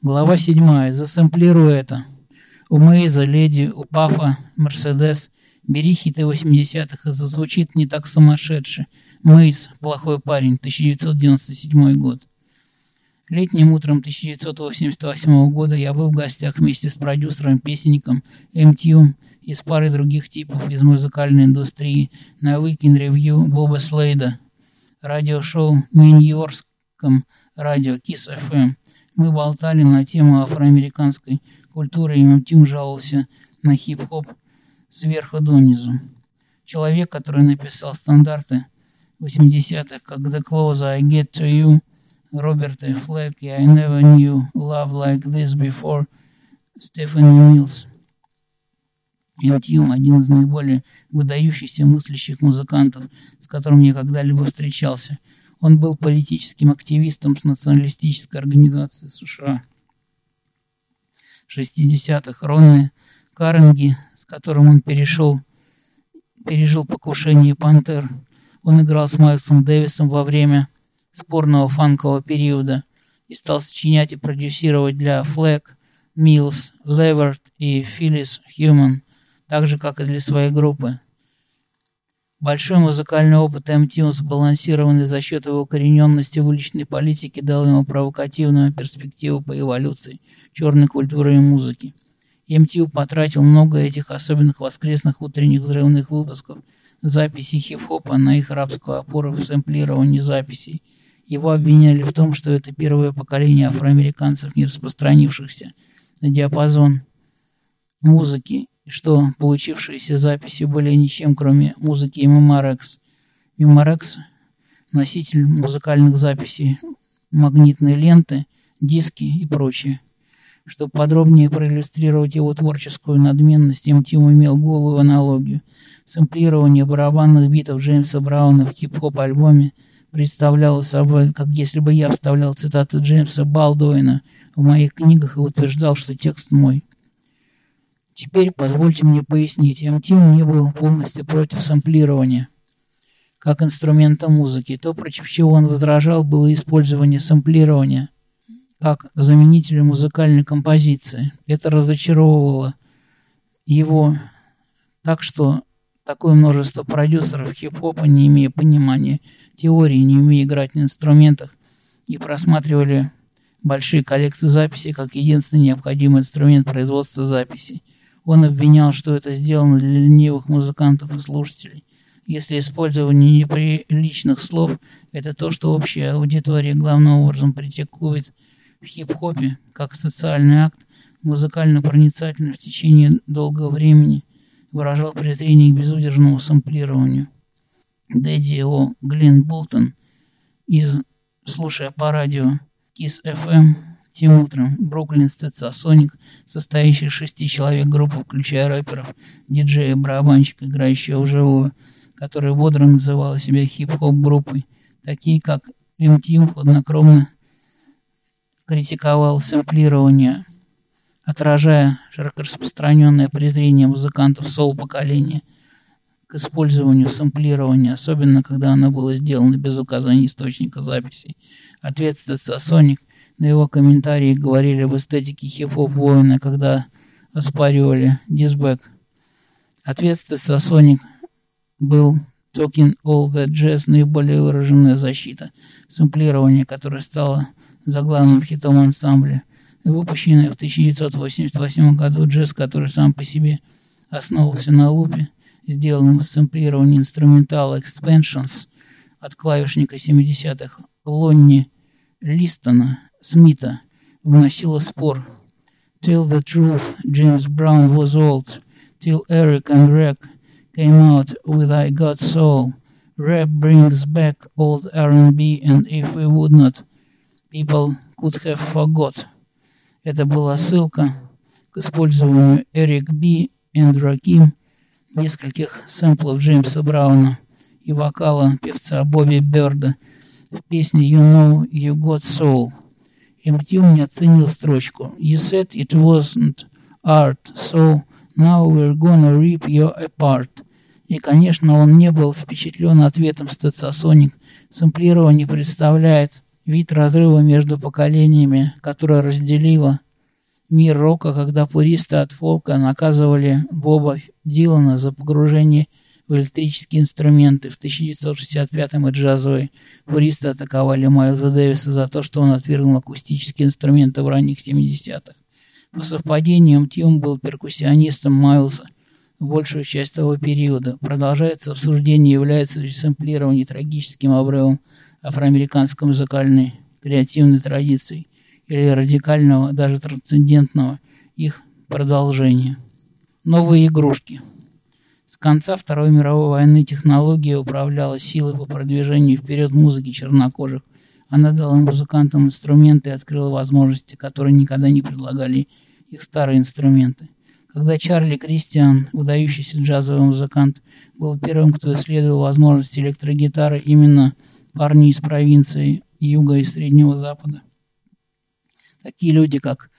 Глава 7. Засэмплируй это. У Мейза, Леди, у Пафа, Мерседес. Бери хиты 80-х, и зазвучит не так сумасшедше. Мейз, плохой парень, 1997 год. Летним утром 1988 года я был в гостях вместе с продюсером-песенником MTU и с парой других типов из музыкальной индустрии на Weekend Review Боба Слейда, радиошоу Нью-Йоркском радио Kiss FM. Мы болтали на тему афроамериканской культуры, и MTU жаловался на хип-хоп сверху донизу. Человек, который написал стандарты 80-х, как The Closer I Get To You, Роберт Флэк и I Never Knew Love Like This Before, Стефани Милс. Интим – один из наиболее выдающихся мыслящих музыкантов, с которым я когда-либо встречался. Он был политическим активистом с националистической организацией США. 60-х Ронны Карнеги, с которым он перешел, пережил покушение «Пантер». Он играл с Майлсом Дэвисом во время спорного фанкового периода и стал сочинять и продюсировать для Flag, Mills, Levert и Phyllis Human – так же, как и для своей группы. Большой музыкальный опыт МТ, сбалансированный за счет его укорененности в уличной политике, дал ему провокативную перспективу по эволюции черной культуры и музыки. МТУ потратил много этих особенных воскресных утренних взрывных выпусков записей хип-хопа на их рабскую опору в сэмплировании записей. Его обвиняли в том, что это первое поколение афроамериканцев, не распространившихся на диапазон музыки что получившиеся записи были ничем, кроме музыки Memorex. Memorex – носитель музыкальных записей, магнитные ленты, диски и прочее. Чтобы подробнее проиллюстрировать его творческую надменность, Тим имел голую аналогию. Сэмплирование барабанных битов Джеймса Брауна в хип-хоп альбоме представляло собой, как если бы я вставлял цитаты Джеймса Балдуина в моих книгах и утверждал, что текст мой. Теперь позвольте мне пояснить, МТИМ не был полностью против сэмплирования как инструмента музыки. То, против чего он возражал, было использование сэмплирования как заменителя музыкальной композиции. Это разочаровывало его так, что такое множество продюсеров хип-хопа, не имея понимания теории, не умея играть на инструментах, и просматривали большие коллекции записей как единственный необходимый инструмент производства записей. Он обвинял, что это сделано для ленивых музыкантов и слушателей. Если использование неприличных слов – это то, что общая аудитория главным образом притекует в хип-хопе, как социальный акт, музыкально проницательный в течение долгого времени, выражал презрение к безудержному сэмплированию. Дэдди О. Глен Болтон из «Слушая по радио» Kiss FM тем утром Бруклин Соник, состоящий из шести человек группы, включая рэперов, диджея, барабанщика, играющего вживую, которая бодро называла себя хип-хоп группой, такие как МТМ хладнокровно критиковал сэмплирование, отражая широко распространенное презрение музыкантов сол-поколения к использованию сэмплирования, особенно когда оно было сделано без указания источника записи. Ответ Соник на его комментарии говорили об эстетике хип-хоп воина, когда оспаривали дисбэк. Ответственность Соник был Talking All That Jazz наиболее выраженная защита, сэмплирование, которое стало заглавным хитом ансамбля. Выпущенный в 1988 году джаз, который сам по себе основывался на лупе, сделанном из сэмплирования инструментала Expansions от клавишника 70-х Лонни Листона, Смита вносила спор. Till the truth, James Brown was old. Till Eric and Rick came out with I Got Soul. Rap brings back old R&B, and if we would not, people could have forgot. Это была ссылка к использованию Эрик Би и Раким нескольких сэмплов Джеймса Брауна и вокала певца Бобби Бёрда в песне You Know You Got Soul. Артем не оценил строчку. You said it wasn't art, so now we're gonna rip you apart. И, конечно, он не был впечатлен ответом Стецасоник. Сэмплирование представляет вид разрыва между поколениями, которое разделило мир рока, когда пуристы от фолка наказывали Боба Дилана за погружение в электрические инструменты. В 1965-м и джазовые пуристы атаковали Майлза Дэвиса за то, что он отвергнул акустические инструменты в ранних 70-х. По совпадениям, Тьюм был перкуссионистом Майлза большую часть того периода. Продолжается обсуждение, является ли сэмплирование трагическим обрывом афроамериканской музыкальной креативной традиции или радикального, даже трансцендентного их продолжения. Новые игрушки. С конца Второй мировой войны технология управляла силой по продвижению вперед музыки чернокожих. Она дала музыкантам инструменты и открыла возможности, которые никогда не предлагали их старые инструменты. Когда Чарли Кристиан, выдающийся джазовый музыкант, был первым, кто исследовал возможности электрогитары, именно парни из провинции Юга и Среднего Запада. Такие люди, как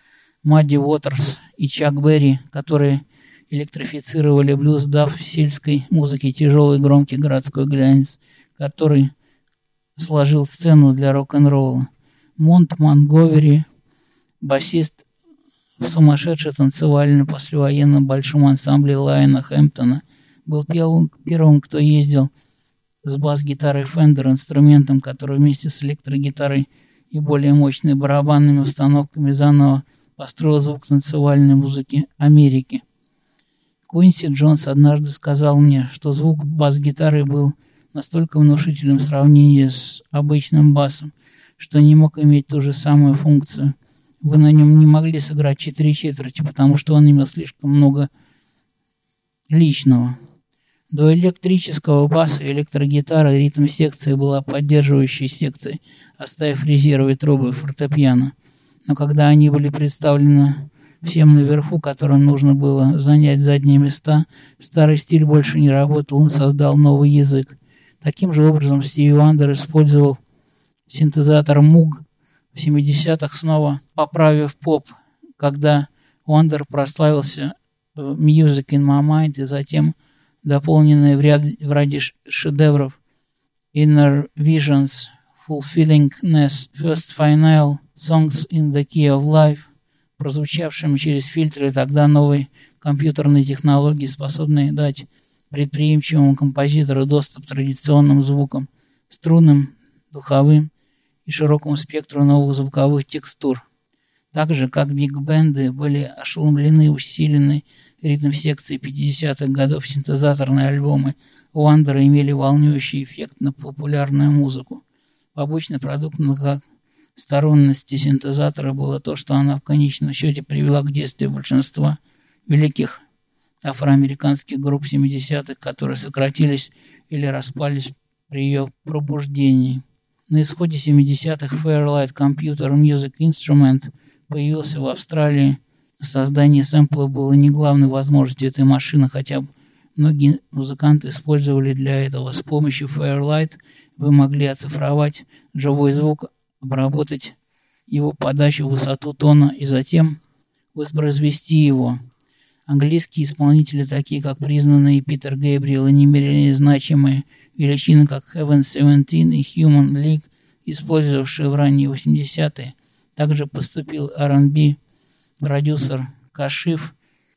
Мадди Уотерс и Чак Берри, которые электрифицировали блюз, дав сельской музыке тяжелый громкий городской глянец, который сложил сцену для рок-н-ролла. Монк Монтгомери, басист в сумасшедшем танцевальном послевоенном большом ансамбле Лайонела Хэмптона, был первым кто ездил с бас-гитарой Fender, инструментом, который вместе с электрогитарой и более мощными барабанными установками заново построил звук танцевальной музыки Америки. Куинси Джонс однажды сказал мне, что звук бас-гитары был настолько внушительным в сравнении с обычным басом, что не мог иметь ту же самую функцию. Вы на нем не могли сыграть четыре четверти, потому что он имел слишком много личного. До электрического баса и электрогитары ритм секции была поддерживающей секцией, оставив резервы трубы фортепиано. Но когда они были представлены всем наверху, которым нужно было занять задние места, старый стиль больше не работал, он создал новый язык. Таким же образом Стиви Вандер использовал синтезатор Moog в 70-х, снова поправив поп, когда Вандер прославился в Music in My Mind и затем дополненные в, ряд, в ряде шедевров Inner Visions, Fulfillingness, First Final, Songs in the Key of Life, прозвучавшими через фильтры тогда новой компьютерной технологии, способной дать предприимчивому композитору доступ к традиционным звукам, струнным, духовым и широкому спектру новых звуковых текстур. Так же, как биг-бенды были ошеломлены и усилены ритм секции 50-х годов синтезаторные альбомы Уандера имели волнующий эффект на популярную музыку. Побочный продукт многосторонности синтезатора было то, что она в конечном счете привела к действию большинства великих афроамериканских групп 70-х, которые сократились или распались при ее пробуждении. На исходе 70-х Fairlight Computer Music Instrument появился в Австралии – Создание сэмпла было не главной возможностью этой машины, хотя многие музыканты использовали для этого. С помощью Fairlight вы могли оцифровать живой звук, обработать его подачу, высоту тона и затем воспроизвести его. Английские исполнители, такие как признанные Питер Гэбриэл и немерено значимые величины, как Heaven 17 и Human League, использовавшие в ранние 80-е, также поступил R&B продюсер Кашиф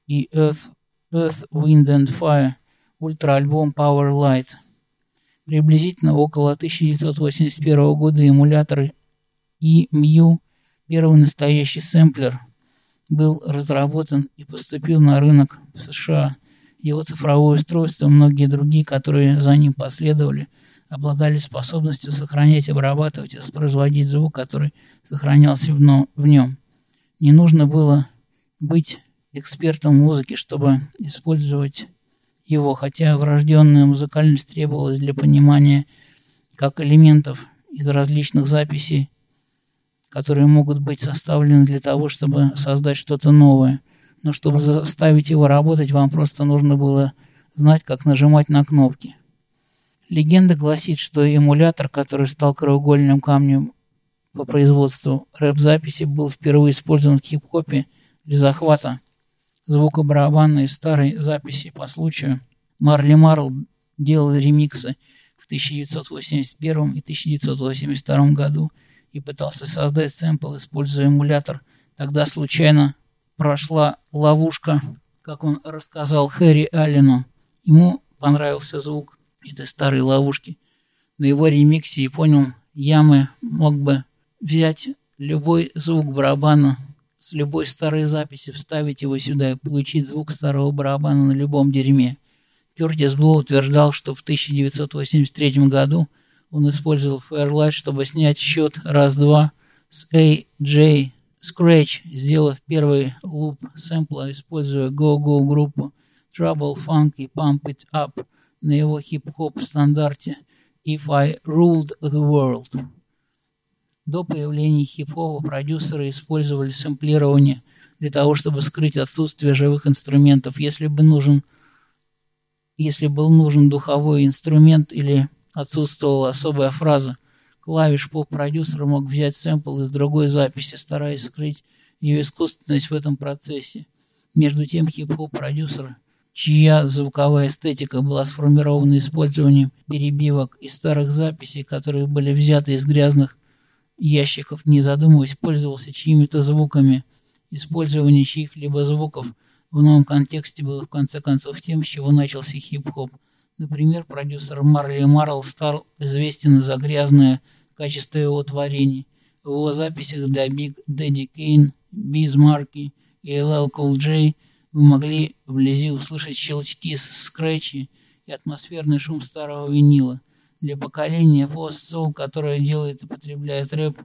и Earth, Earth, Wind and Fire, ультраальбом Power Light. Приблизительно около 1981 года эмулятор EMU, первый настоящий сэмплер, был разработан и поступил на рынок в США. Его цифровое устройство и многие другие, которые за ним последовали, обладали способностью сохранять, обрабатывать и воспроизводить звук, который сохранялся в нем. Не нужно было быть экспертом музыки, чтобы использовать его, хотя врожденная музыкальность требовалась для понимания как элементов из различных записей, которые могут быть составлены для того, чтобы создать что-то новое. Но чтобы заставить его работать, вам просто нужно было знать, как нажимать на кнопки. Легенда гласит, что эмулятор, который стал краеугольным камнем по производству рэп-записи был впервые использован в хип-хопе для захвата звука барабана из старой записи по случаю. Марли Марл делал ремиксы в 1981 и 1982 году и пытался создать сэмпл, используя эмулятор. Тогда случайно прошла ловушка, как он рассказал Хэри Аллену. Ему понравился звук этой старой ловушки. На его ремиксе и понял, Ямы мог бы взять любой звук барабана с любой старой записи, вставить его сюда и получить звук старого барабана на любом дерьме. Кертис Блу утверждал, что в 1983 году он использовал Fairlight, чтобы снять счет раз-два с AJ Scratch, сделав первый луп сэмпла, используя Go-Go группу Trouble Funk и Pump It Up на его хип-хоп стандарте If I Ruled the World. До появления хип-хопа продюсеры использовали сэмплирование для того, чтобы скрыть отсутствие живых инструментов. Если бы нужен если был нужен духовой инструмент или отсутствовала особая фраза, клавиш поп-продюсер мог взять сэмпл из другой записи, стараясь скрыть ее искусственность в этом процессе. Между тем хип-хоп-продюсер, чья звуковая эстетика была сформирована использованием перебивок из старых записей, которые были взяты из грязных ящиков, не задумываясь, пользовался чьими-то звуками. Использование чьих-либо звуков в новом контексте было в конце концов тем, с чего начался хип-хоп. Например, продюсер Марли Марл стал известен за грязное качество его творений. В его записях для Big Daddy Kane, Biz Markie и LL Cool J вы могли вблизи услышать щелчки с скретчи и атмосферный шум старого винила – для поколения пост-сол, которое делает и потребляет рэп,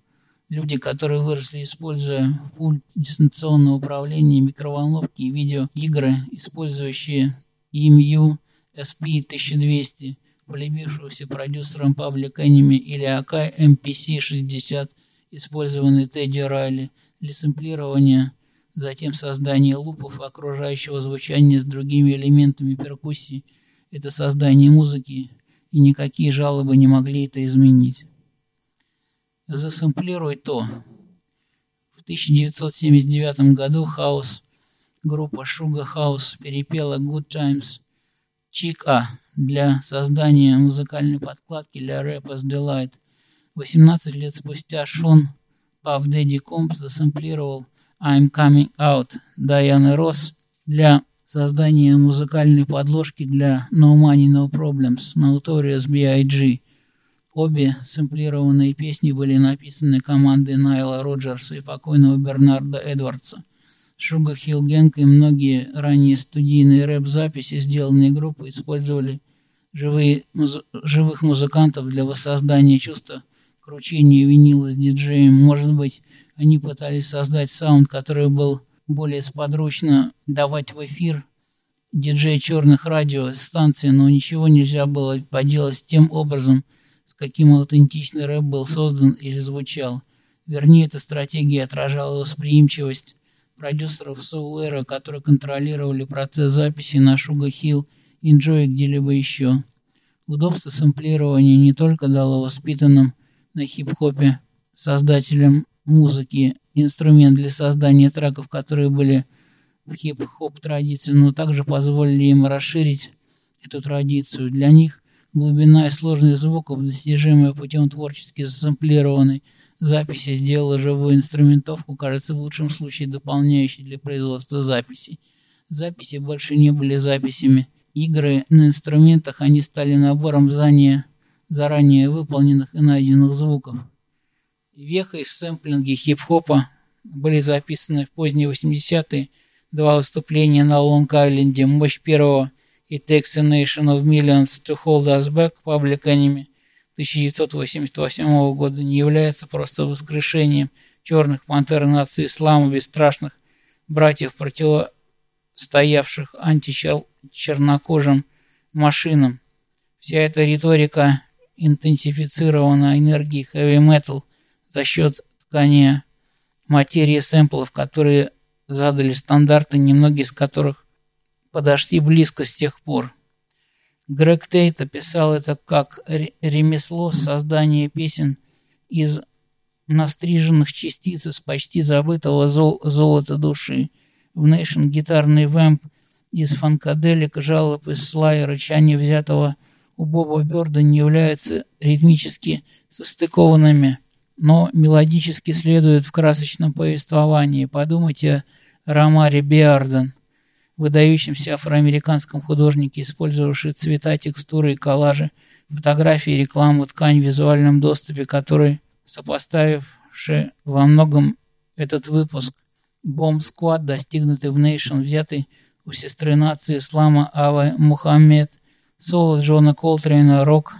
люди, которые выросли, используя пульт дистанционного управления, микроволновки и видеоигры, использующие EMU SP1200, полюбившегося продюсером Public Enemy или AK MPC-60, использованный Тедди Райли для сэмплирования, затем создание лупов окружающего звучания с другими элементами перкуссии. Это создание музыки, и никакие жалобы не могли это изменить. Засэмплируй то. В 1979 году хаос группа Sugar House перепела Good Times Chica для создания музыкальной подкладки для Rappers Delight. 18 лет спустя Шон Puff Daddy Comp засэмплировал I'm Coming Out Дайаны Росс для создание музыкальной подложки для No Money No Problems Notorious B.I.G. Обе сэмплированные песни были написаны командой Найла Роджерса и покойного Бернарда Эдвардса. Шуга Хилл Генг и многие ранние студийные рэп-записи, сделанные группой, использовали живые, муз живых музыкантов для воссоздания чувства кручения винила с диджеем. Может быть, они пытались создать саунд, который был более сподручно давать в эфир диджей черных радиостанций, но ничего нельзя было поделать тем образом, с каким аутентичный рэп был создан или звучал. Вернее, эта стратегия отражала восприимчивость продюсеров Soul Era, которые контролировали процесс записи на Sugar Hill, Enjoy где-либо еще. Удобство сэмплирования не только дало воспитанным на хип-хопе создателям музыки инструмент для создания треков, которые были в хип-хоп традиции, но также позволили им расширить эту традицию. Для них глубина и сложность звуков, достижимая путем творчески засэмплированной записи, сделала живую инструментовку, кажется, в лучшем случае дополняющей для производства записей. Записи больше не были записями. Игры на инструментах, они стали набором заранее, заранее выполненных и найденных звуков. Вехой в сэмплинге хип-хопа были записаны в поздние 80-е два выступления на Лонг-Айленде «Мощь первого» и «Takes a Nation of Millions to Hold Us Back» Public Enemy 1988 года не является просто воскрешением черных пантер нации ислама бесстрашных братьев, противостоявших античернокожим машинам. Вся эта риторика интенсифицирована энергией хэви-метал – за счет ткани материи сэмплов, которые задали стандарты, немногие из которых подошли близко с тех пор. Грег Тейт описал это как ремесло создания песен из настриженных частиц из почти забытого зол золота души. В Nation гитарный вэмп из фанкаделик, жалоб из слая, рычания взятого у Боба Бёрда не являются ритмически состыкованными но мелодически следует в красочном повествовании. Подумайте о Ромаре Биарден, выдающемся афроамериканском художнике, использовавший цвета, текстуры и коллажи, фотографии, рекламу, ткань в визуальном доступе, который, сопоставивший во многом этот выпуск, бомб-сквад, достигнутый в Нейшн, взятый у сестры нации ислама Авы Мухаммед, соло Джона Колтрейна, рок,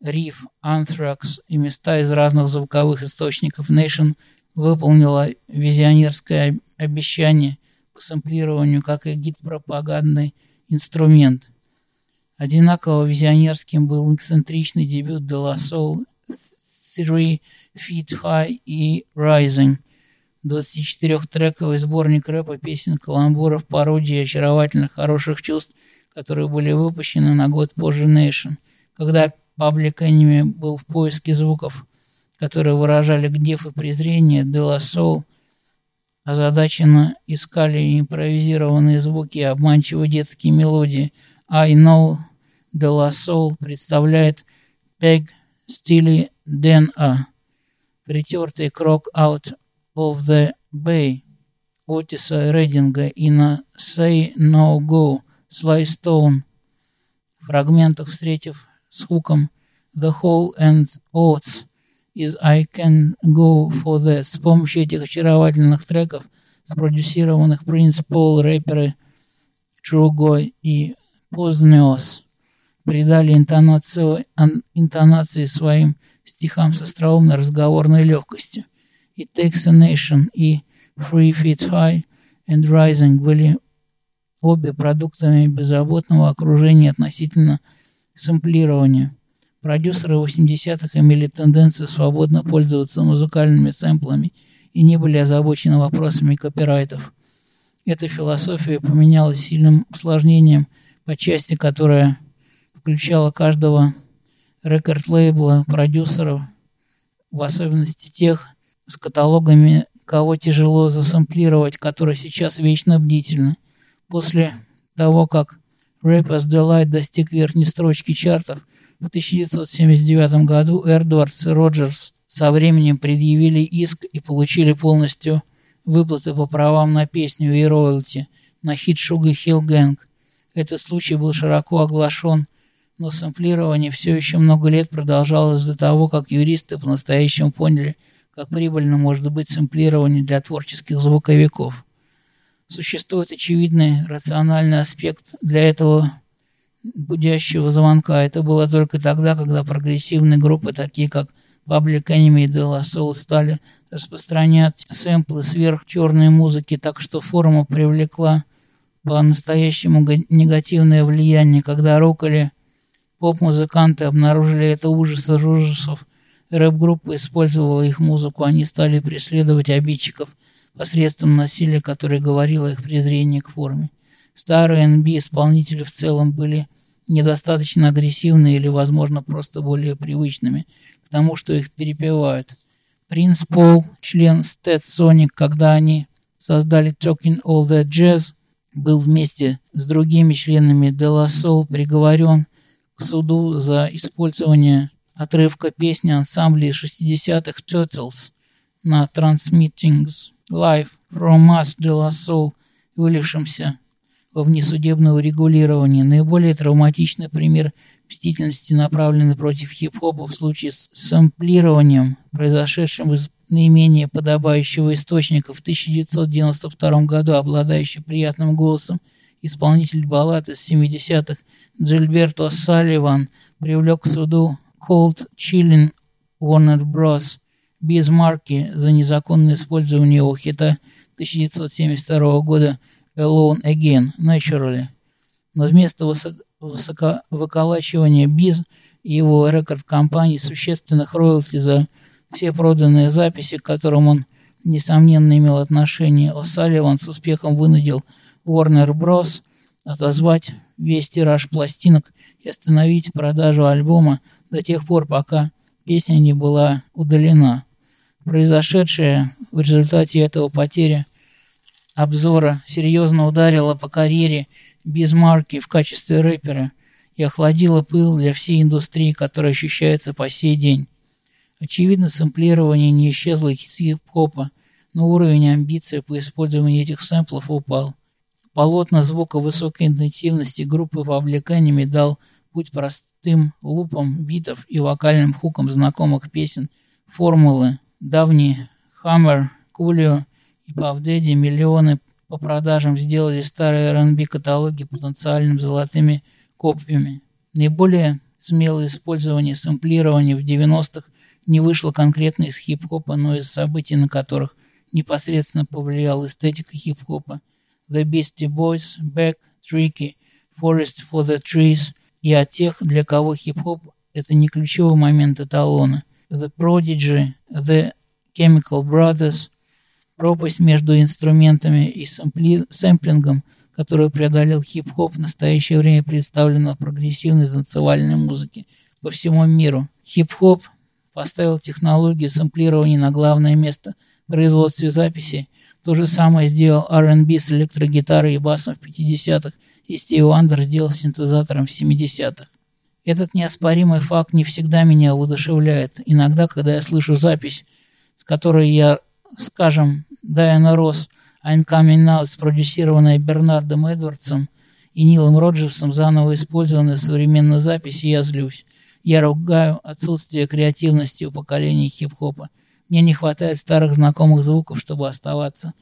риф, антракс и места из разных звуковых источников Нейшн выполнила визионерское обещание по сэмплированию как и гид-пропагандный инструмент. Одинаково визионерским был эксцентричный дебют De La Soul Three Feet High и Rising, 24-трековый сборник рэпа, песен, каламбуров, пародий очаровательных, хороших чувств, которые были выпущены на год позже Nation, когда Public Enemy был в поиске звуков, которые выражали гнев и презрение, De La Soul озадаченно искали импровизированные звуки и обманчивые детские мелодии. I Know De La Soul представляет Peg Steely Dan A. Притертый крок Out of the Bay Отиса Рейдинга и на Say No Go Sly Stone. В фрагментах, встретив с хуком The Whole and Oats из I Can Go For That. С помощью этих очаровательных треков, спродюсированных Принц Пол, рэперы Чуго и Познеос придали интонацию, интонации своим стихам с остроумной разговорной легкостью. И a Nation и Three Feet High and Rising были обе продуктами беззаботного окружения относительно сэмплирования. Продюсеры 80-х имели тенденцию свободно пользоваться музыкальными сэмплами и не были озабочены вопросами копирайтов. Эта философия поменялась сильным усложнением по части, которая включала каждого рекорд-лейбла, продюсеров, в особенности тех с каталогами, кого тяжело засэмплировать, которые сейчас вечно бдительны. После того, как Rapper's Delight достиг верхней строчки чартов, в 1979 году Эдвардс и Роджерс со временем предъявили иск и получили полностью выплаты по правам на песню и роялти на хит Sugar Hill Gang. Этот случай был широко оглашен, но сэмплирование все еще много лет продолжалось до того, как юристы по-настоящему поняли, как прибыльно может быть сэмплирование для творческих звуковиков. Существует очевидный рациональный аспект для этого будящего звонка. Это было только тогда, когда прогрессивные группы, такие как Public Enemy и De Soul, стали распространять сэмплы сверх черной музыки, так что форма привлекла по-настоящему негативное влияние, когда рок или поп-музыканты обнаружили это ужас из ужасов. Рэп-группа использовала их музыку, они стали преследовать обидчиков – посредством насилия, которое говорило их презрение к форме. Старые NB-исполнители в целом были недостаточно агрессивны или, возможно, просто более привычными к тому, что их перепевают. Принц Пол, член Stet Sonic, когда они создали Talking All That Jazz, был вместе с другими членами De La Soul приговорен к суду за использование отрывка песни ансамбля 60-х Turtles на Transmittings Life from Us de la Soul, вылившимся во внесудебное урегулирование. Наиболее травматичный пример мстительности, направленный против хип-хопа в случае с сэмплированием, произошедшим из наименее подобающего источника. В 1992 году, обладающий приятным голосом, исполнитель баллад из 70-х Джильберто Салливан привлек к суду Cold Chillin Warner Bros. Бисмарки за незаконное использование его хита 1972 года Alone Again, Naturally. Но вместо высоко высоковыколачивания Биз и его рекорд-компании существенных роялти за все проданные записи, к которым он, несомненно, имел отношение, О'Салливан с успехом вынудил Warner Bros. отозвать весь тираж пластинок и остановить продажу альбома до тех пор, пока песня не была удалена. Произошедшее в результате этого потеря обзора серьезно ударила по карьере Бизмарки в качестве рэпера и охладила пыл для всей индустрии, которая ощущается по сей день. Очевидно, сэмплирование не исчезло из хип-хопа, но уровень амбиций по использованию этих сэмплов упал. Полотна звука высокой интенсивности группы вовлеканиями дал путь простым лупам битов и вокальным хукам знакомых песен, формулы, давние Hammer, Coolio и Daddy миллионы по продажам сделали старые R&B каталоги потенциальными золотыми копиями. Наиболее смелое использование сэмплирования в 90-х не вышло конкретно из хип-хопа, но из событий, на которых непосредственно повлияла эстетика хип-хопа. The Beastie Boys, Beck, Tricky, Forest for the Trees и от тех, для кого хип-хоп – это не ключевой момент эталона. The Prodigy, The Chemical Brothers, пропасть между инструментами и сэмпли... сэмплингом, которую преодолел хип-хоп, в настоящее время представлена в прогрессивной танцевальной музыке по всему миру. Хип-хоп поставил технологию сэмплирования на главное место в производстве записи. То же самое сделал R&B с электрогитарой и басом в 50-х, и Стиви Вандер сделал с синтезатором в 70-х. Этот неоспоримый факт не всегда меня воодушевляет. Иногда, когда я слышу запись, с которой я, скажем, Дайана Росс, I'm Coming Out, спродюсированная Бернардом Эдвардсом и Нилом Роджерсом, заново использованная в современной записи, я злюсь. Я ругаю отсутствие креативности у поколения хип-хопа. Мне не хватает старых знакомых звуков, чтобы оставаться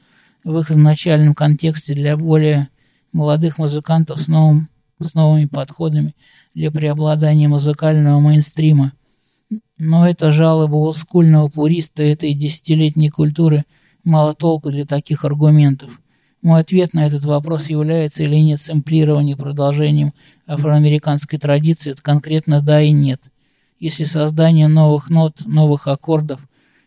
в их изначальном контексте для более молодых музыкантов с, новым, с новыми подходами для преобладания музыкального мейнстрима. Но это жалоба олдскульного пуриста этой десятилетней культуры мало толку для таких аргументов. Мой ответ на этот вопрос является или нет сэмплирование продолжением афроамериканской традиции, это конкретно да и нет. Если создание новых нот, новых аккордов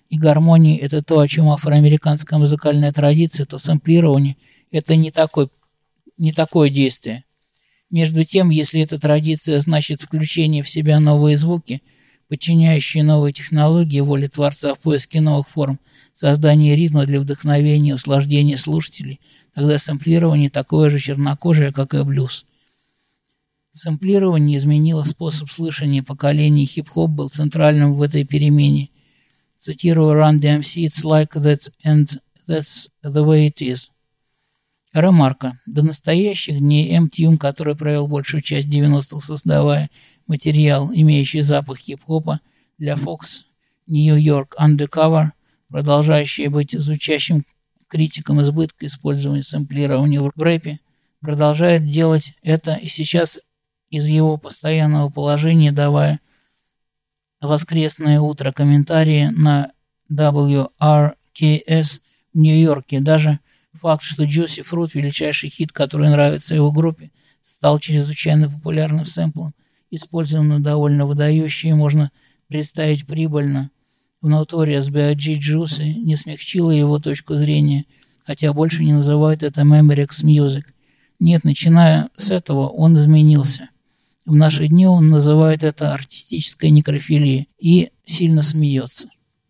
и гармонии – это то, о чем афроамериканская музыкальная традиция, то сэмплирование – это не, такой, не такое действие. Между тем, если эта традиция значит включение в себя новые звуки, подчиняющие новые технологии воле Творца в поиске новых форм, создание ритма для вдохновения и услаждения слушателей – Тогда сэмплирование такое же чернокожее, как и блюз. Сэмплирование изменило способ слышания поколений, хип-хоп был центральным в этой перемене. Цитирую Run DMC, «It's like that and that's the way it is». Ремарка. До настоящих дней М. Тюм, который провел большую часть 90-х, создавая материал, имеющий запах хип-хопа для Fox New York Undercover, продолжающий быть звучащим критикам избытка использования сэмплирования в рэпе, продолжает делать это и сейчас из его постоянного положения давая воскресное утро комментарии на WRKS в Нью-Йорке. Даже факт, что Juicy Fruit, величайший хит, который нравится его группе, стал чрезвычайно популярным сэмплом, использованным довольно выдающий, можно представить прибыльно в Notorious B.I.G. Juicy не смягчила его точку зрения, хотя больше не называют это Memorex Music. Нет, начиная с этого он изменился. В наши дни он называет это артистической некрофилией и сильно смеется.